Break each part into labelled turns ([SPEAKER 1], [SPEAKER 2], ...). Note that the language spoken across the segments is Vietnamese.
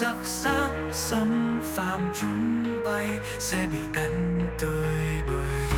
[SPEAKER 1] giặc sáng xâm phạm chúng bay sẽ bị đánh tươi bời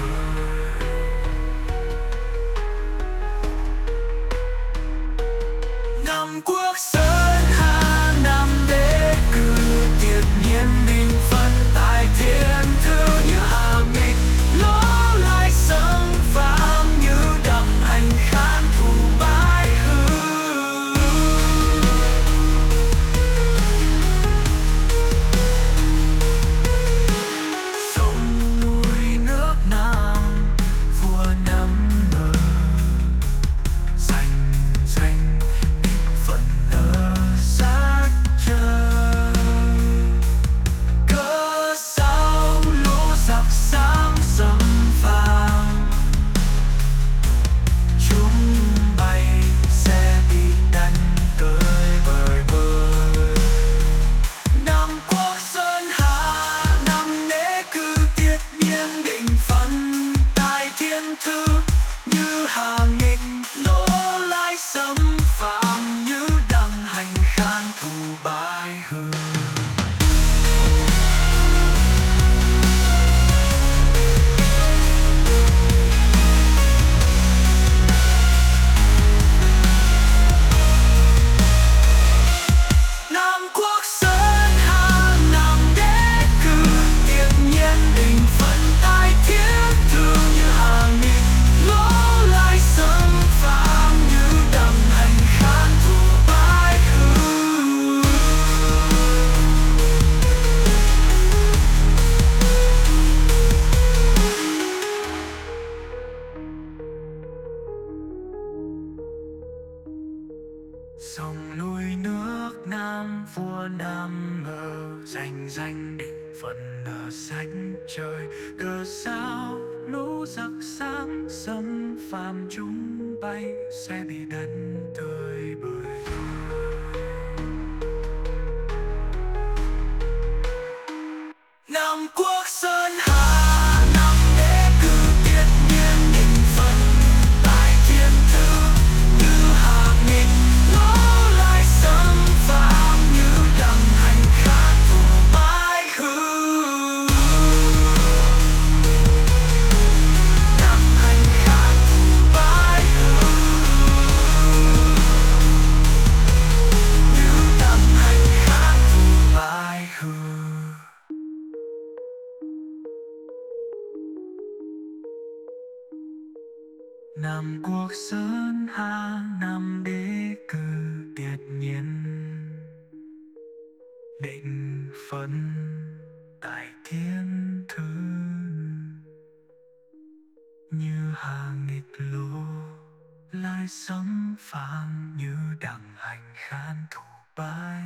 [SPEAKER 1] tại thiên thư sông núi nước nam vua nam ở danh danh định phận ở sánh trời. Cờ sao lũ giặc sáng xâm phàm chúng bay, sẽ bị đánh tơi bời. Nam quốc sơn Nam quốc sơn hà nam đế cư tiệt nhiên. Định phấn tại thiên thư Như hà nghịch lô, Lai sống phang như đằng hành khan thủ bái